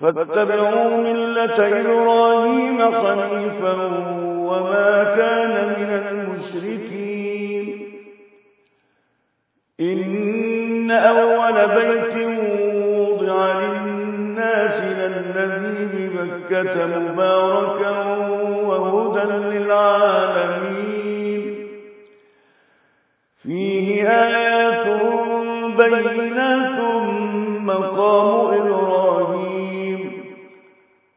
فاتبعوا ملة إبراهيم خليفا وما كان من المشركين. إن أول بيت وضع للناس للذي ببكة مباركا وهدى للعالمين. فيه آيات بينات مقام إبراهيم.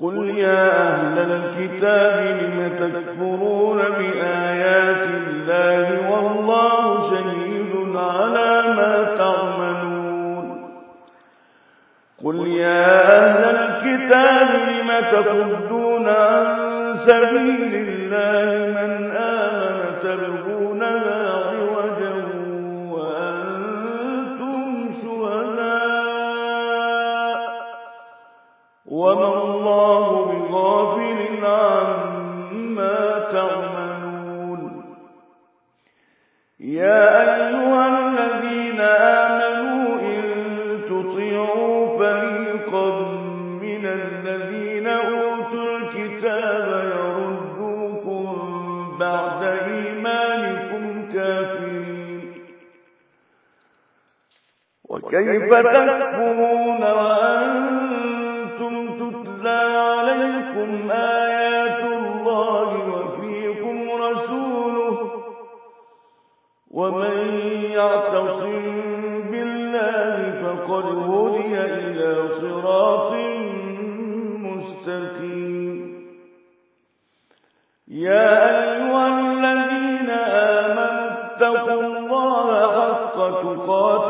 قل يا أهل الكتاب لم تكفرون بآيات الله والله شهيد على ما تعملون قل يا أهل الكتاب لم تصدون عن سبيل الله من آمن تبغونها الله بغافل عما تعملون. يا أيها الذين آمنوا إن تطيعوا فريقا من الذين أوتوا الكتاب يردوكم بعد إيمانكم كافرين. وكيف تكفرون وأنتم عليكم آيات الله وفيكم رسوله. ومن يعتصم بالله فقد هدي إلى صراط مستقيم. يا أيها الذين آمنوا اتقوا الله حق تقاته.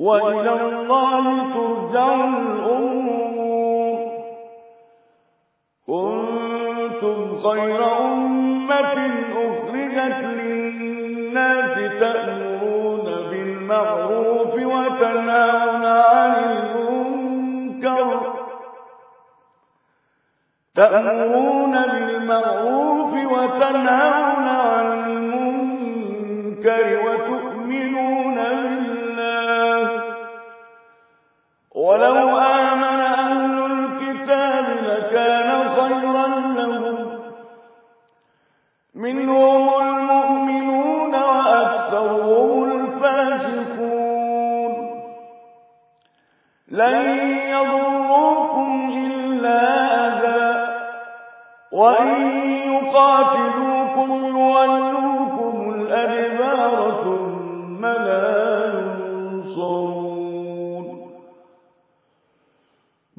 وإلى الله ترجع الأمور. كنتم خير أمة أخرجت للناس تأمرون بالمعروف وتنهون عن المنكر. تأمرون بالمعروف وتنهون عن المنكر وتؤمنون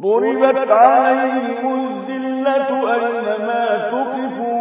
ضربت عليهم الذلة أينما تقفوا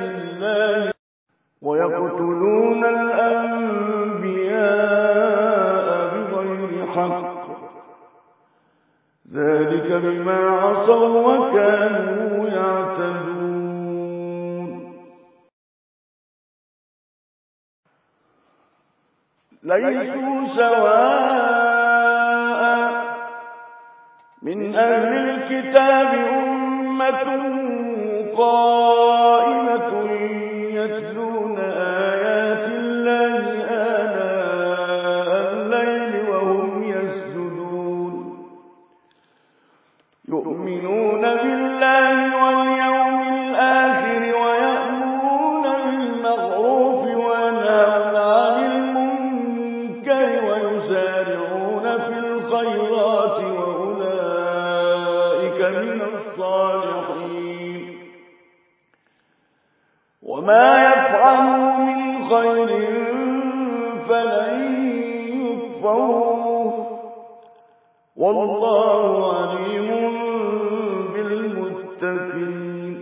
ويقتلون الأنبياء بغير حق. ذلك بما عصوا وكانوا يعتدون. ليسوا سواء من أهل الكتاب أمة قائمة وما يفعلوا من خير فلن يكفروه والله عليم بالمتقين.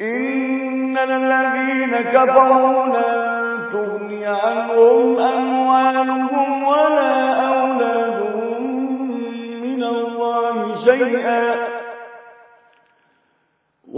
إن الذين كفروا لن تغني عنهم أموالهم ولا أولادهم من الله شيئا.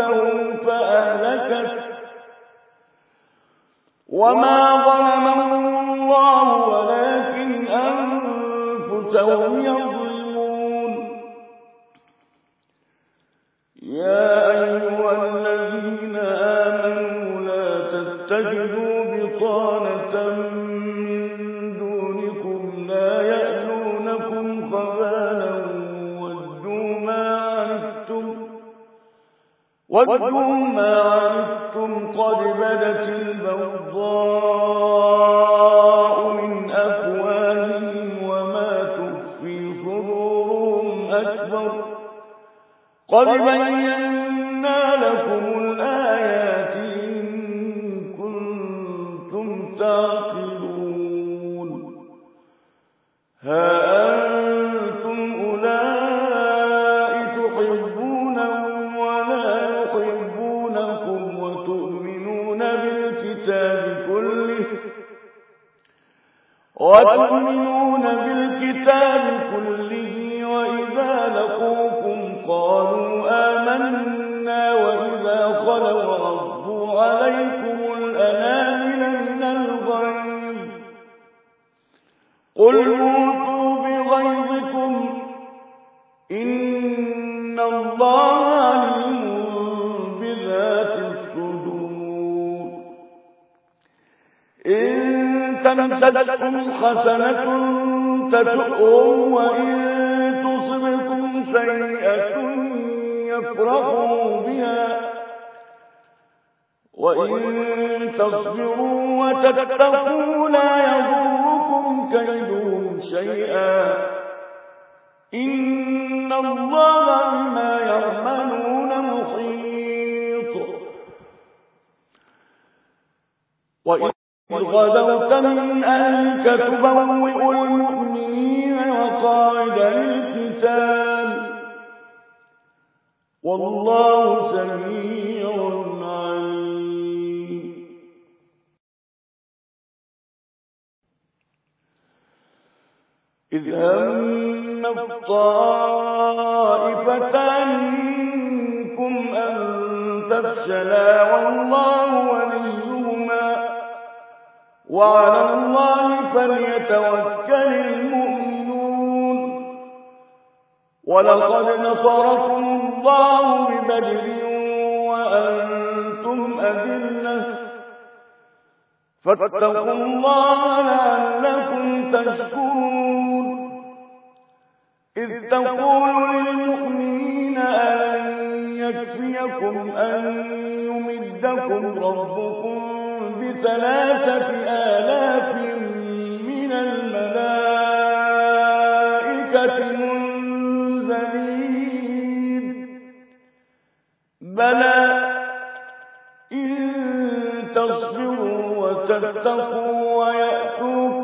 أنفسهم فأهلكت. وما ظلمهم الله ولكن أنفسهم يظلمون. ودوا ما عنتم قد بدت البغضاء من وما تخفي صدورهم أكبر قد بينا لكم وتؤمنون بالكتاب تمسسكم حسنة تسؤهم وإن تصبكم سيئة يفرحوا بها. وإن تصبروا وتتقوا لا يضركم كيدهم شيئا. إن الله بما يعملون محيط. وإن غدوت من أهلك تبوئ المؤمنين وقاعد للقتال والله سميع عليم. إذ هم الطائفتان منكم أن تفشلا والله وليهما وعلى الله فليتوكل المؤمنون. ولقد نصركم الله ببدر وأنتم أذلة. فاتقوا الله لعلكم تشكرون. إذ تقول للمؤمنين ألن يكفيكم أن يمدكم ربكم بثلاثة آلاف من الملائكة منزلين. بلى إن تصبروا وتتقوا ويأتوكم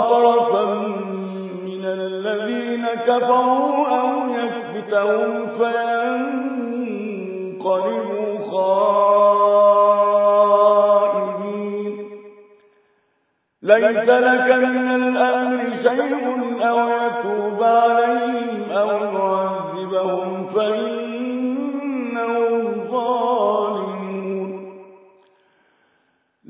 طرفا من الذين كفروا أو يكبتهم فينقلبوا خائبين. ليس لك من الأمر شيء أو يتوب عليهم أو يعذبهم فإنهم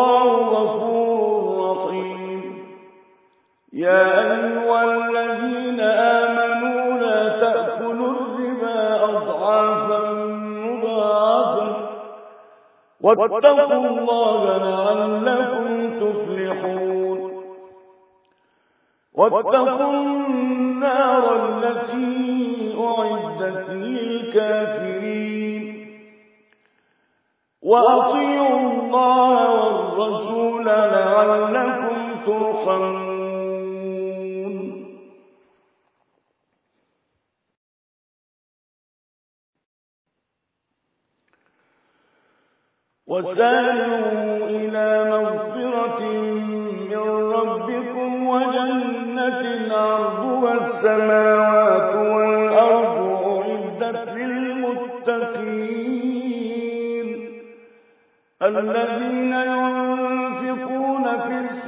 الله غفور رحيم. يا أيها الذين آمنوا لا تأكلوا الربا أضعافا مضاعفا واتقوا الله لعلكم تفلحون. واتقوا النار التي أعدت للكافرين. وأطيعوا الله والرسول لعلكم ترحمون. وسارعوا إلى مغفرة من ربكم وجنة عرضها السماوات والأرض أعدت للمتقين الذين في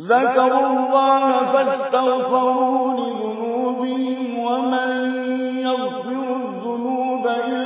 ذكروا الله فاستغفروا لذنوبهم ومن يغفر الذنوب إلا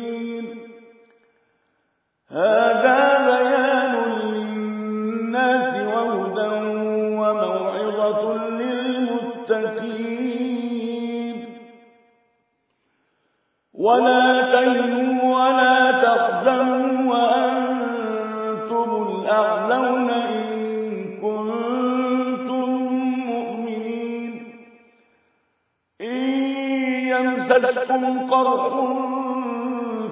قرح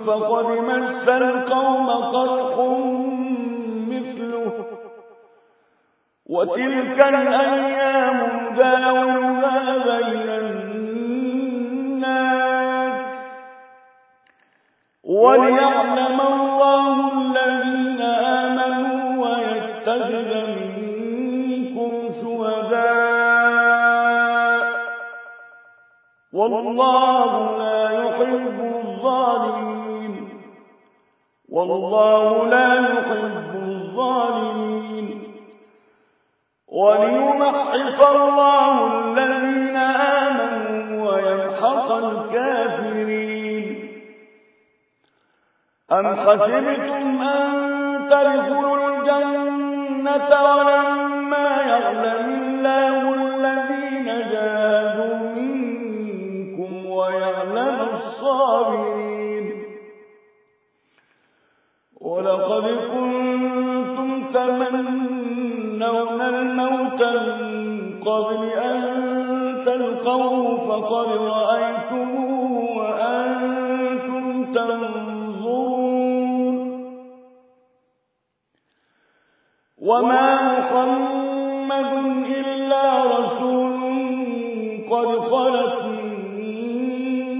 فقد مس القوم قرح مثله. وتلك الأيام داولها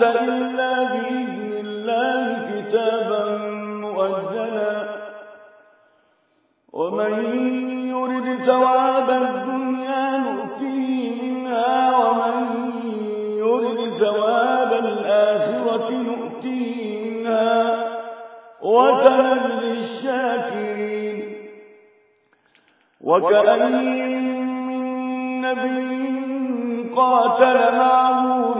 تموت إلا بإذن الله كتابا مؤجلا. ومن يرد ثواب الدنيا نؤتيه منها ومن يرد ثواب الآخرة نؤتيه منها. وسنجزي الشاكرين وكأين نبي قاتل معه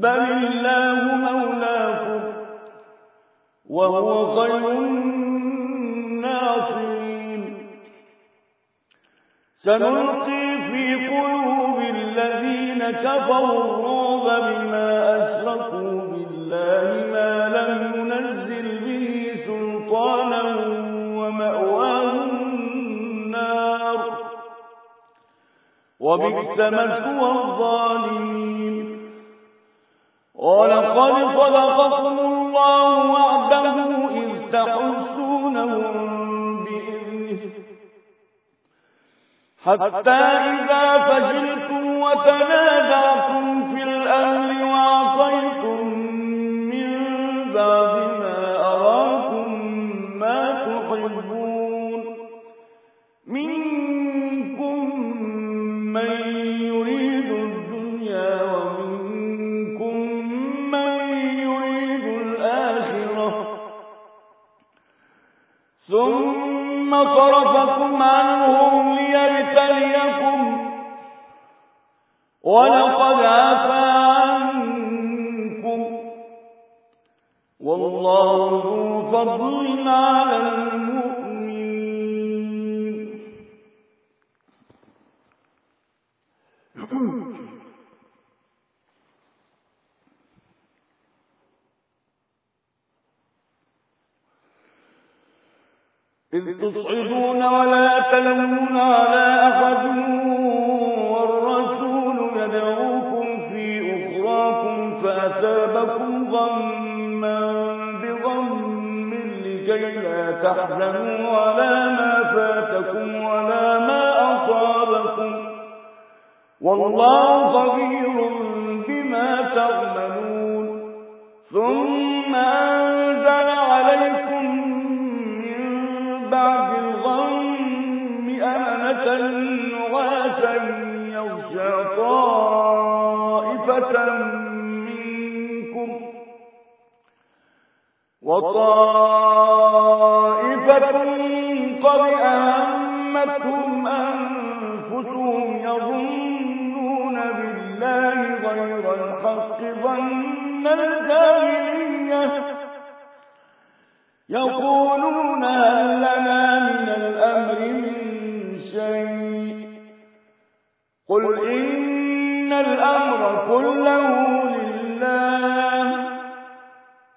بل الله مولاكم وهو خير الناصرين سنلقي في قلوب الذين كفروا الرعب بما أشركوا بالله ما لم ينزل به سلطانا ومأواهم النار وبئس مثوى الظالمين ولقد صدقكم الله وعده إذ تحسونهم حتى إذا فجلتم وتنازعتم في الأمر وعصيتم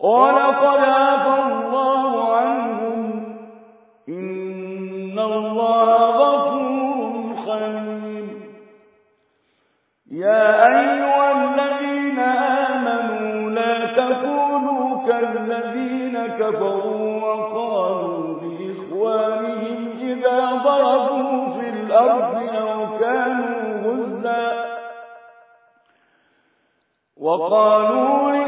ولقد عفى الله عنهم إن الله غفور حليم. يا أيها الذين آمنوا لا تكونوا كالذين كفروا وقالوا لإخوانهم إذا ضربوا في الأرض أو كانوا غزا. وقالوا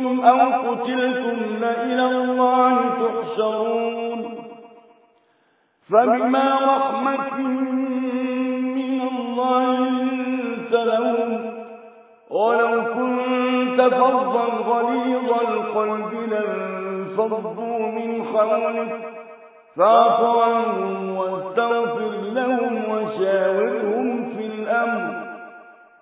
متم أو قتلتم لإلى الله تحشرون فبما رحمة من الله لنت لهم ولو كنت فظا غليظ القلب لانفضوا من حولك فاعف عنهم واستغفر لهم وشاورهم في الأمر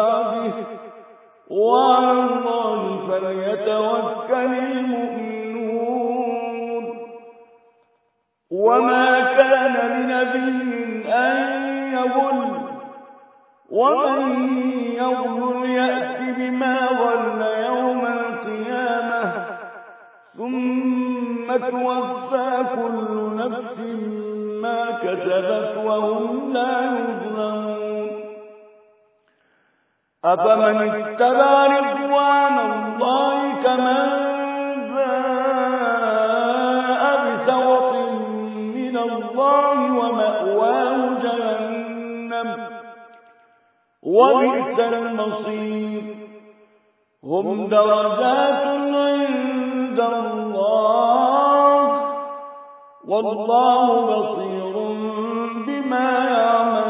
بعده وعلى الله فليتوكل المؤمنون. وما كان لنبي أن يغل ومن يغل يأت بما غل يوم القيامة ثم توفى كل نفس ما كسبت وهم لا يظلمون. أفمن اتبع رضوان الله كمن باء بسوط من الله ومأواه جهنم وبئس المصير. هم درجات عند الله. والله بصير بما يعملون.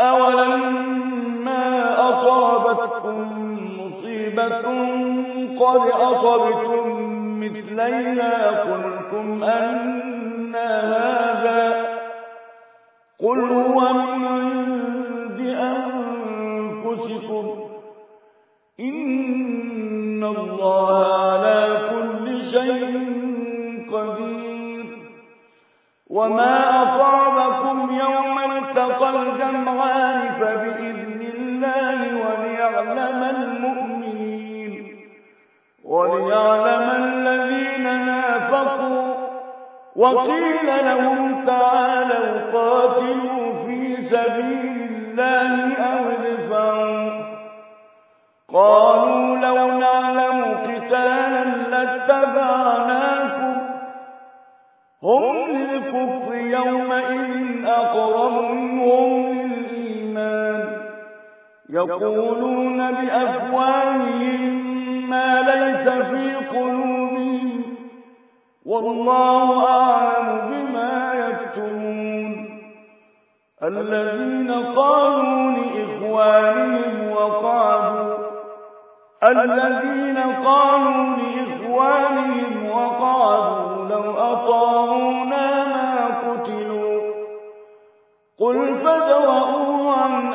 أولما أصابتكم مصيبة قد أصبتم مثليها قلتم أن هذا قل هو من عند أنفسكم إن الله على كل شيء قدير. وما أصابكم يوم التقى الجمعان فبإذن الله وليعلم المؤمنين. وليعلم الذين نافقوا. وقيل لهم تعالوا قاتلوا في سبيل الله أو ادفعوا قالوا لو نعلم قتالا يقولون بأفواههم ما ليس في قلوبهم والله أعلم بما يكتمون. الذين قالوا لإخوانهم وقعدوا الذين قالوا لإخوانهم وقالوا لو أطاعونا ما قتلوا. قل فدرؤوا عن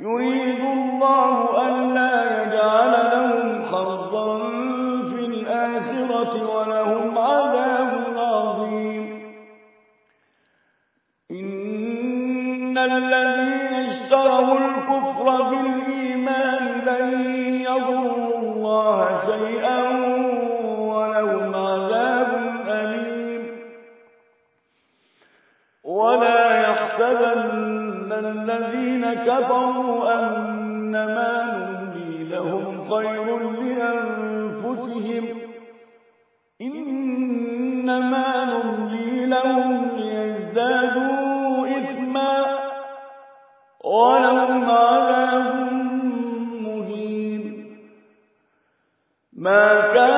يريد الله ألا يجعل لهم كفروا أنما نملي لهم خير لأنفسهم. إنما نملي لهم ليزدادوا إثما. ولهم عذاب مهين. ما كان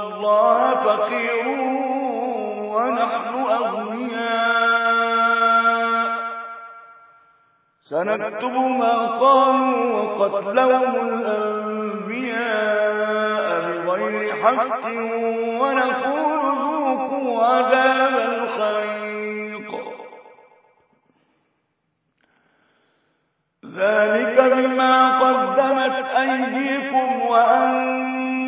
الله فقير ونحن أغنياء. سنكتب ما قالوا وقتلهم الأنبياء بغير حق ونقول ذوقوا عذاب الخريق ذلك بما قدمت أيديكم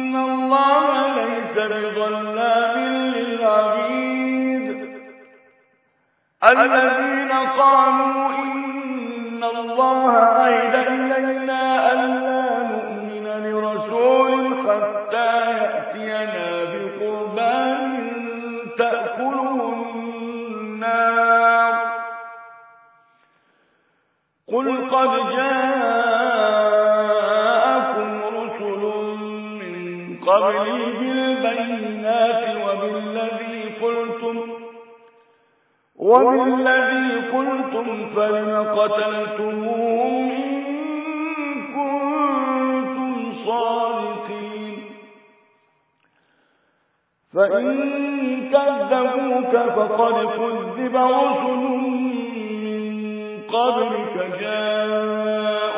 وأن الله ليس بظلام للعبيد الذين قالوا إن الله عيد إلينا ألا نؤمن لرسول حتى يأتينا بقربان تأكله النار قل قد جاءكم بالبينات وبالذي قلتم وبالذي قلتم فلم قتلتموهم إن كنتم صادقين. فإن كذبوك فقد كذب رسل من قبلك جاءوا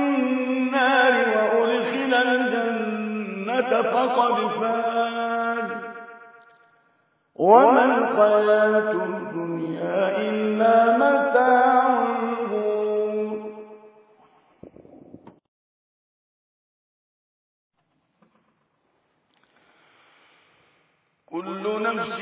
الجنة فقد فاز. وما الحياة الدنيا إلا متاع كل نفس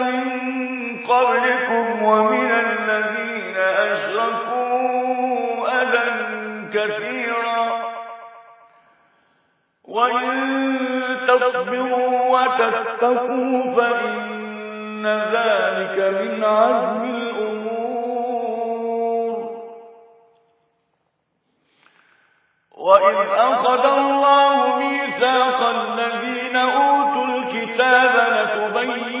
ومن الذين أشركوا أذى كثيرا. وإن تصبروا وتتقوا فإن ذلك من عزم الأمور. وإذ أخذ الله ميثاق الذين أوتوا الكتاب لتبيننه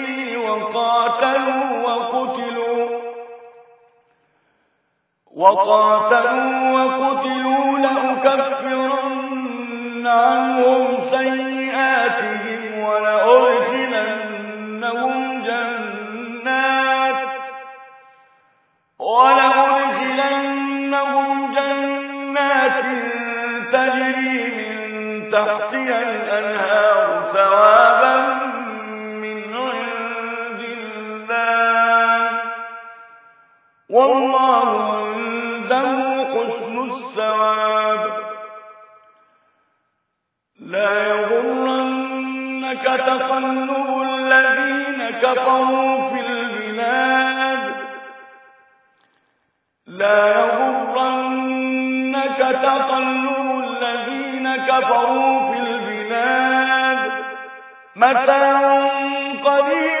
وقاتلوا وقتلوا. وقاتلوا وقتلوا لأكفرن عنهم سيئاتهم ولأدخلنهم جنات. ولأدخلنهم جنات تجري من تحتها الأنهار ثوابا يغرنك تقلب الذين كفروا في البلاد. لا يغرنك تقلب الذين كفروا في البلاد. متاع قليل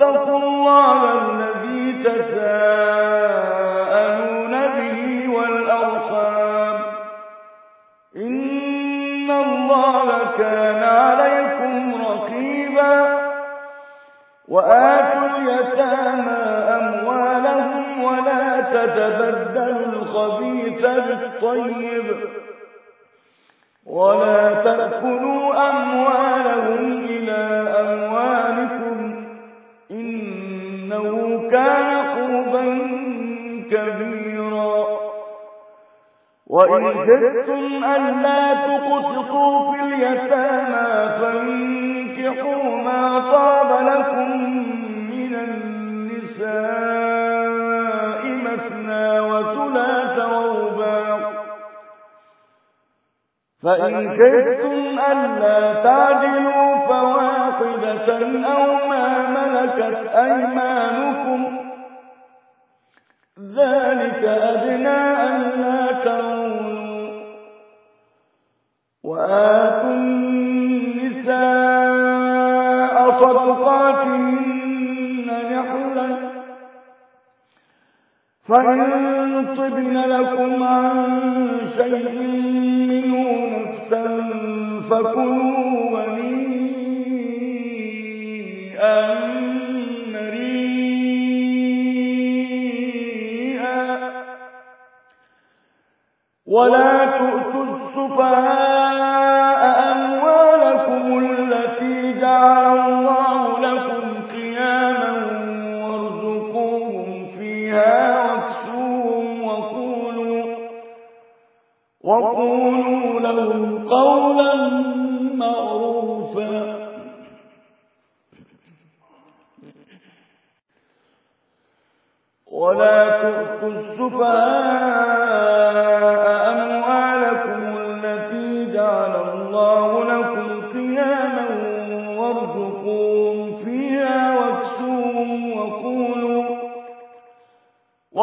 واتقوا الله الذي تساءلون كبيرا وإن خفتم ألا تقسطوا في اليتامى فانكحوا ما طاب لكم من النساء مثنى وثلاث ورباع فإن خفتم ألا تعدلوا فواحدة أو ما ملكت أيمانكم ذلك أدنى ألا تعولوا وآتوا النساء صدقاتهن نحلا. فإن طبن لكم عن شيء منه نفسا فكلوا هنيئا ولا تؤتوا السفهاء أموالكم التي جعل الله لكم قياما وارزقوهم فيها واكسوهم وقولوا وقولوا لهم قولا معروفا. ولا تؤتوا السفهاء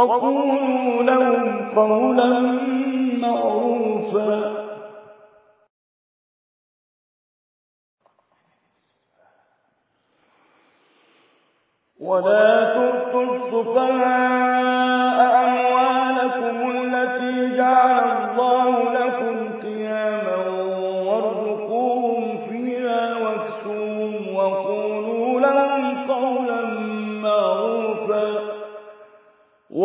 وقولوا لهم قولا معروفا. ولا تؤتوا السفهاء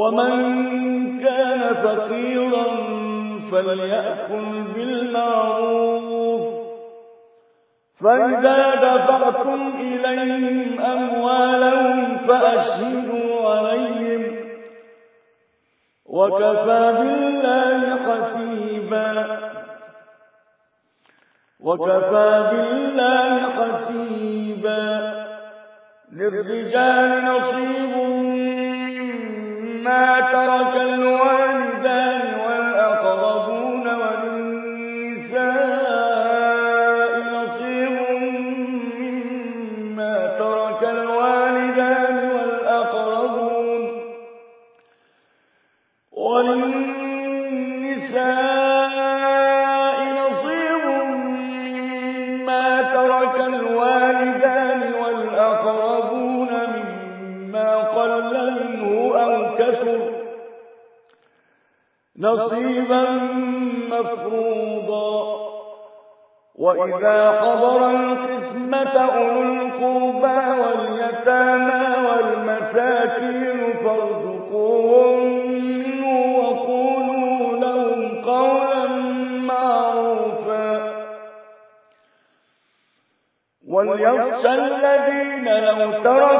ومن كان فقيرا فليأكل بالمعروف. فإذا دفعتم إليهم أموالهم فأشهدوا عليهم. وكفى بالله حسيبا. وكفى بالله حسيبا. للرجال نصيب مما ترك الوالدان والأقربون نصيبا مفروضا. وإذا حضر القسمة أولو القربى واليتامى والمساكين فارزقوهم وقولوا لهم قولا معروفا. وليخشى الذين لو تركوا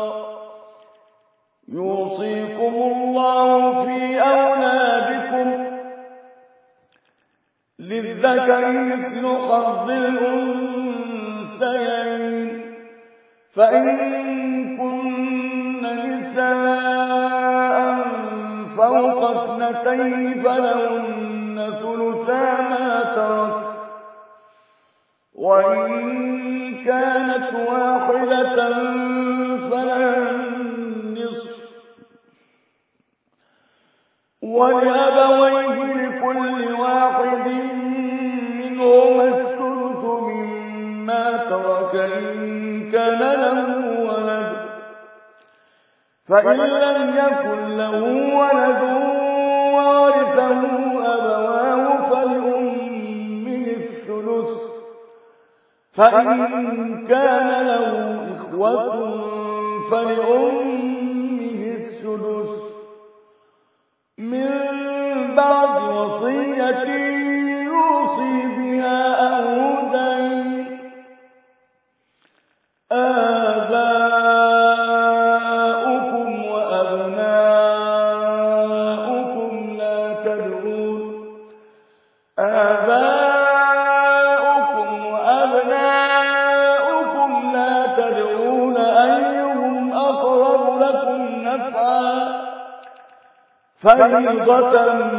للذكر مثل حظ الأنثيين. فإن كن نساء فوق اثنتين فلهن ثلثا ما ترك. وإن كانت واحدة فلها ولأبويه لكل واحد ترك إن كان له ولد. فإن لم يكن له ولد وورثه أبواه فلأمه الثلث. فإن كان له إخوة فلأمه السدس. من بعد وصية خيبه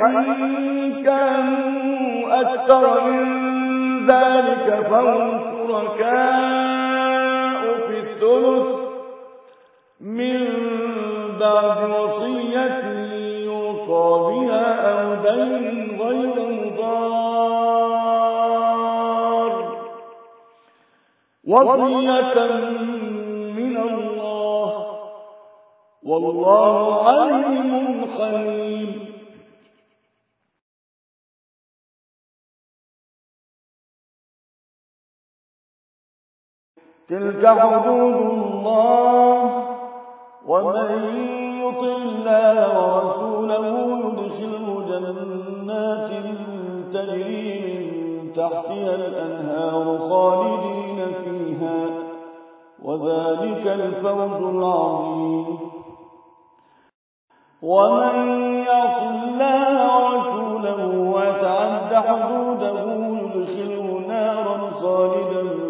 فإن كانوا أكثر من ذلك فهم شركاء في الثلث من بعد وصية يوصى بها أو دين غير مضار وصية من الله والله عليم خليم تلك حدود الله ومن يطع الله ورسوله يدخله جنات تجري من تحتها الأنهار خالدين فيها وذلك الفوز العظيم. ومن يعص الله ورسوله ويتعد حدوده يدخله نارا خالدا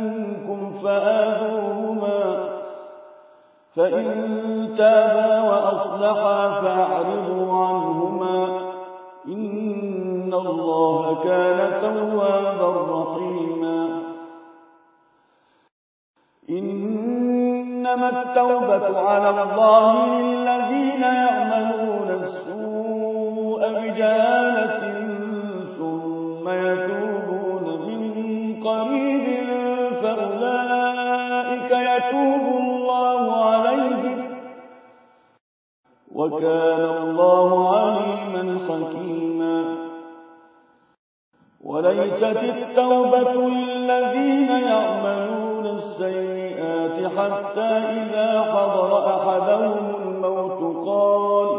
فآذوهما. فإن تابا وأصلحا فأعرضوا عنهما. إن الله كان توابا رحيما. إنما التوبة على الله للذين يعملون السوء بجهالة وكان الله عليما حكيما. وليست التوبة للذين يعملون السيئات حتى إذا حضر أحدهم الموت قال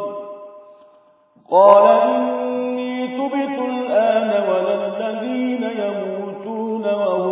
قال إني تبت الآن ولا الذين يموتون وهم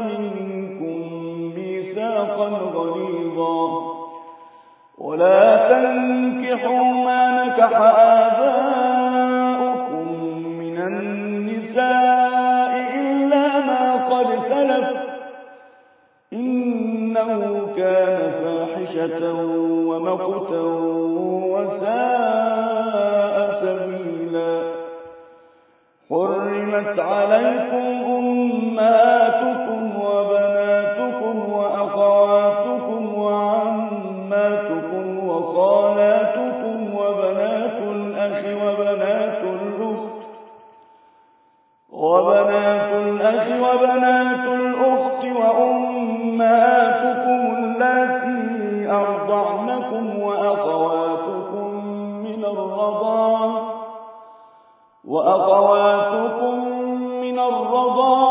نفقا غليظا. ولا تنكحوا ما نكح آباؤكم من النساء إلا ما قد سلف. إنه كان فاحشة ومقتا وساء سبيلا. حرمت عليكم أمهاتكم وبناتكم وبنات الأخ وبنات الأخت وأمهاتكم التي أرضعنكم وأخواتكم من الرضاعة وأخواتكم من الرضاعة